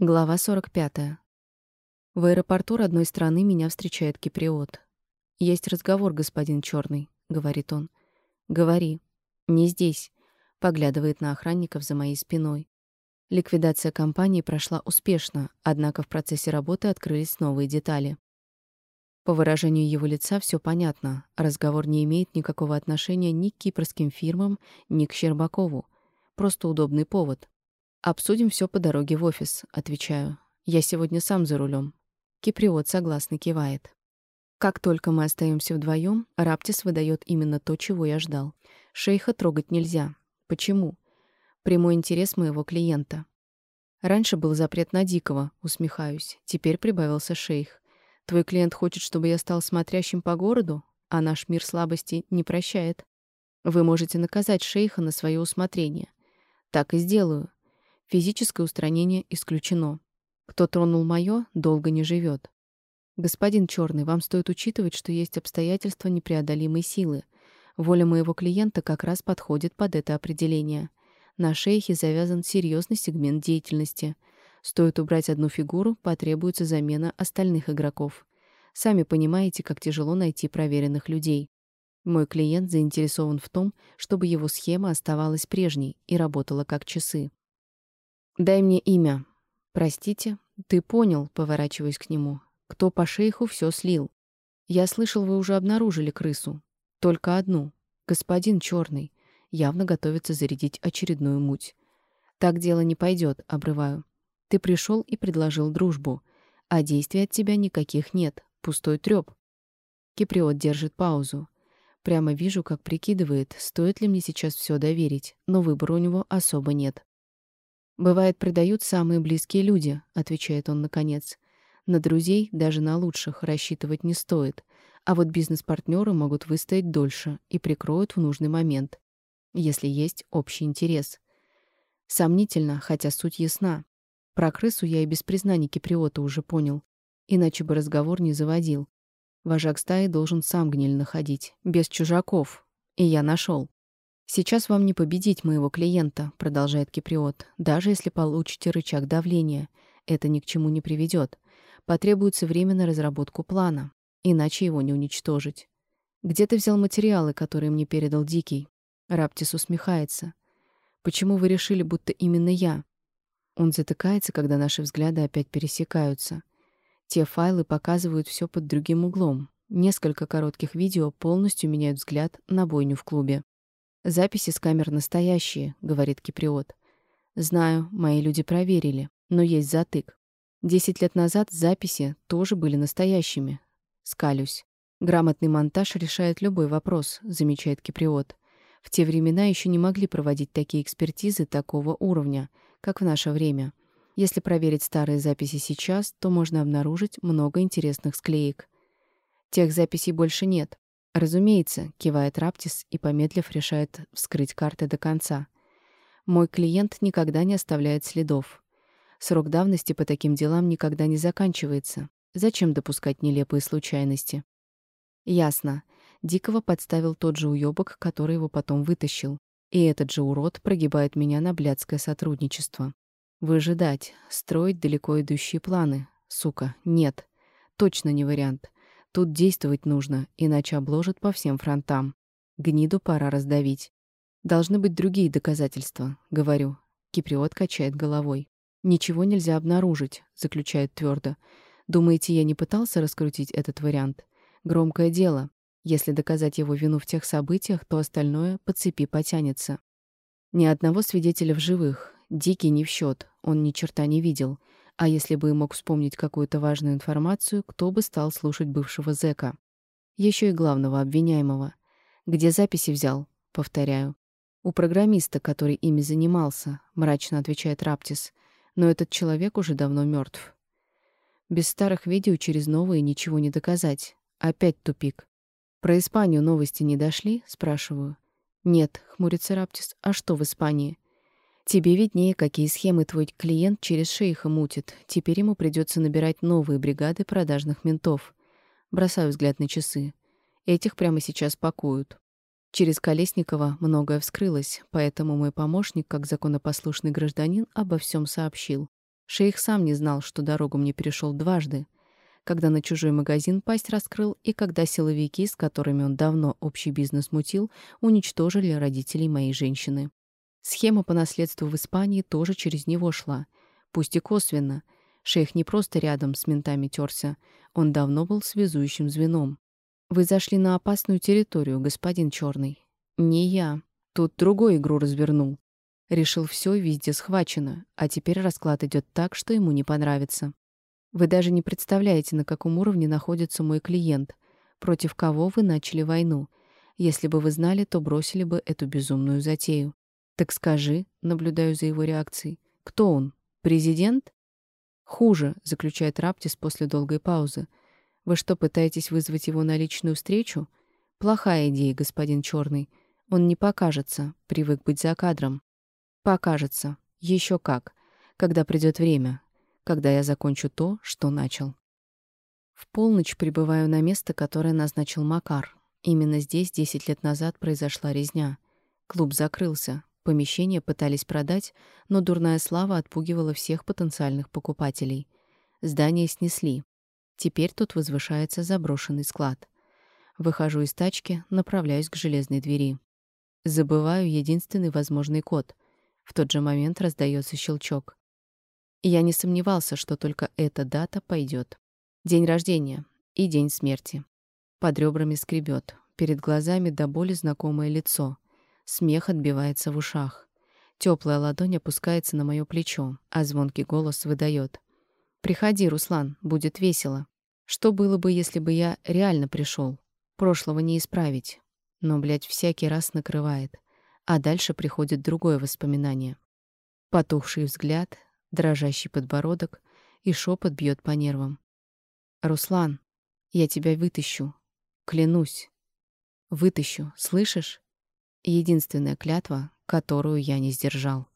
Глава 45. В аэропорту родной страны меня встречает киприот. «Есть разговор, господин Черный, говорит он. «Говори. Не здесь», — поглядывает на охранников за моей спиной. Ликвидация компании прошла успешно, однако в процессе работы открылись новые детали. По выражению его лица все понятно. Разговор не имеет никакого отношения ни к кипрским фирмам, ни к Щербакову. Просто удобный повод — «Обсудим все по дороге в офис», — отвечаю. «Я сегодня сам за рулем. Киприот согласно кивает. Как только мы остаемся вдвоем, Раптис выдает именно то, чего я ждал. Шейха трогать нельзя. Почему? Прямой интерес моего клиента. Раньше был запрет на дикого, усмехаюсь. Теперь прибавился шейх. Твой клиент хочет, чтобы я стал смотрящим по городу, а наш мир слабости не прощает. Вы можете наказать шейха на свое усмотрение. Так и сделаю. Физическое устранение исключено. Кто тронул моё, долго не живет. Господин Черный, вам стоит учитывать, что есть обстоятельства непреодолимой силы. Воля моего клиента как раз подходит под это определение. На шейхе завязан серьезный сегмент деятельности. Стоит убрать одну фигуру, потребуется замена остальных игроков. Сами понимаете, как тяжело найти проверенных людей. Мой клиент заинтересован в том, чтобы его схема оставалась прежней и работала как часы. «Дай мне имя». «Простите?» «Ты понял», — поворачиваясь к нему. «Кто по шейху все слил?» «Я слышал, вы уже обнаружили крысу. Только одну. Господин Черный. Явно готовится зарядить очередную муть. Так дело не пойдет, обрываю. Ты пришел и предложил дружбу, а действий от тебя никаких нет. Пустой треп. Киприот держит паузу. Прямо вижу, как прикидывает, стоит ли мне сейчас все доверить, но выбора у него особо нет. «Бывает, предают самые близкие люди», — отвечает он наконец. «На друзей, даже на лучших, рассчитывать не стоит, а вот бизнес-партнеры могут выстоять дольше и прикроют в нужный момент, если есть общий интерес. Сомнительно, хотя суть ясна. Про крысу я и без признаний киприота уже понял, иначе бы разговор не заводил. Вожак стаи должен сам гниль находить, без чужаков, и я нашел. «Сейчас вам не победить моего клиента», — продолжает Киприот. «Даже если получите рычаг давления, это ни к чему не приведет. Потребуется время на разработку плана, иначе его не уничтожить. Где ты взял материалы, которые мне передал Дикий?» Раптис усмехается. «Почему вы решили, будто именно я?» Он затыкается, когда наши взгляды опять пересекаются. Те файлы показывают все под другим углом. Несколько коротких видео полностью меняют взгляд на бойню в клубе. «Записи с камер настоящие», — говорит Киприот. «Знаю, мои люди проверили, но есть затык. Десять лет назад записи тоже были настоящими. Скалюсь. Грамотный монтаж решает любой вопрос», — замечает Киприот. В те времена еще не могли проводить такие экспертизы такого уровня, как в наше время. Если проверить старые записи сейчас, то можно обнаружить много интересных склеек. Тех записей больше нет. «Разумеется», — кивает Раптис и, помедлив, решает вскрыть карты до конца. «Мой клиент никогда не оставляет следов. Срок давности по таким делам никогда не заканчивается. Зачем допускать нелепые случайности?» «Ясно. Дикого подставил тот же уёбок, который его потом вытащил. И этот же урод прогибает меня на блядское сотрудничество. Выжидать, строить далеко идущие планы. Сука, нет. Точно не вариант. Тут действовать нужно, иначе обложат по всем фронтам. Гниду пора раздавить. Должны быть другие доказательства, говорю. Киприот качает головой. Ничего нельзя обнаружить, заключает твердо. Думаете, я не пытался раскрутить этот вариант? Громкое дело. Если доказать его вину в тех событиях, то остальное по цепи потянется. Ни одного свидетеля в живых. Дикий не в счет, он ни черта не видел. А если бы и мог вспомнить какую-то важную информацию, кто бы стал слушать бывшего зэка? Еще и главного обвиняемого. Где записи взял? Повторяю. У программиста, который ими занимался, мрачно отвечает Раптис. Но этот человек уже давно мертв. Без старых видео через новые ничего не доказать. Опять тупик. Про Испанию новости не дошли? Спрашиваю. Нет, хмурится Раптис. А что в Испании? Тебе виднее, какие схемы твой клиент через шейха мутит. Теперь ему придется набирать новые бригады продажных ментов. Бросаю взгляд на часы. Этих прямо сейчас пакуют. Через Колесникова многое вскрылось, поэтому мой помощник, как законопослушный гражданин, обо всем сообщил. Шейх сам не знал, что дорогу мне перешел дважды. Когда на чужой магазин пасть раскрыл, и когда силовики, с которыми он давно общий бизнес мутил, уничтожили родителей моей женщины. Схема по наследству в Испании тоже через него шла. Пусть и косвенно. Шейх не просто рядом с ментами терся. Он давно был связующим звеном. «Вы зашли на опасную территорию, господин Черный. Не я. Тут другой игру развернул. Решил все везде схвачено, а теперь расклад идет так, что ему не понравится. Вы даже не представляете, на каком уровне находится мой клиент, против кого вы начали войну. Если бы вы знали, то бросили бы эту безумную затею. Так скажи, наблюдаю за его реакцией, кто он? Президент? Хуже, заключает Раптис после долгой паузы. Вы что, пытаетесь вызвать его на личную встречу? Плохая идея, господин Черный. Он не покажется, привык быть за кадром. Покажется. Еще как. Когда придет время. Когда я закончу то, что начал. В полночь прибываю на место, которое назначил Макар. Именно здесь 10 лет назад произошла резня. Клуб закрылся. Помещение пытались продать, но дурная слава отпугивала всех потенциальных покупателей. Здание снесли. Теперь тут возвышается заброшенный склад. Выхожу из тачки, направляюсь к железной двери. Забываю единственный возможный код. В тот же момент раздается щелчок. я не сомневался, что только эта дата пойдет. День рождения и день смерти. Под ребрами скребет, перед глазами до боли знакомое лицо. Смех отбивается в ушах. Теплая ладонь опускается на мое плечо, а звонкий голос выдает. «Приходи, Руслан, будет весело. Что было бы, если бы я реально пришел? Прошлого не исправить. Но, блядь, всякий раз накрывает. А дальше приходит другое воспоминание. Потухший взгляд, дрожащий подбородок и шепот бьет по нервам. «Руслан, я тебя вытащу. Клянусь. Вытащу, слышишь? Единственная клятва, которую я не сдержал.